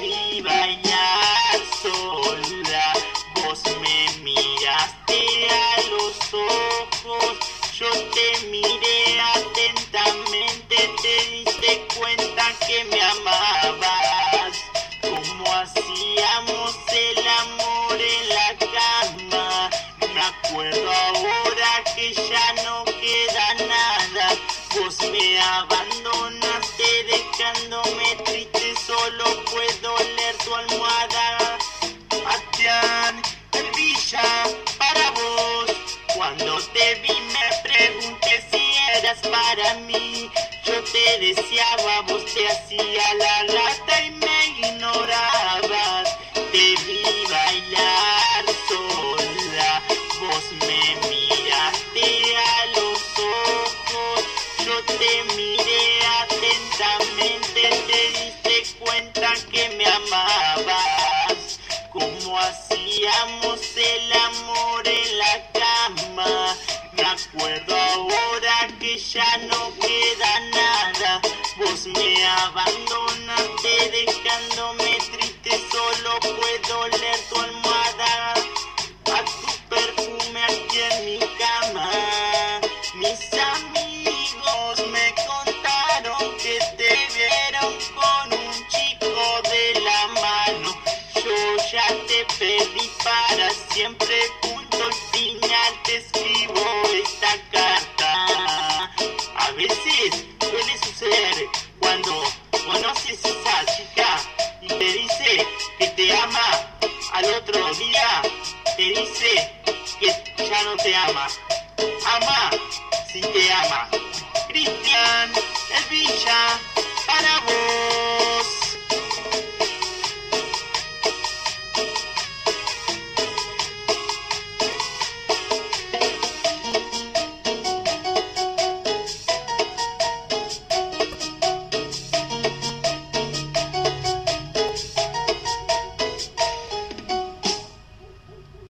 vi bailar sola, vos me miras. Cuando te vi me pregunté si eras para mí. Yo te deseaba, vos te hacía la lata y me ignorabas. Te vi bailar sola, vos me miraste a los ojos, yo te ya no queda nada. Vos me abandonaste dejándome triste, solo puedo leer tu almohada. A tu perfume aquí en mi cama. Mis amigos me contaron que te vieron con un chico de la mano. Yo ya te perdí para siempre, veces suele suceder cuando conoces a esa chica y te dice que te ama, al otro día te dice que ya no te ama. Ama si te ama. Cristian, el.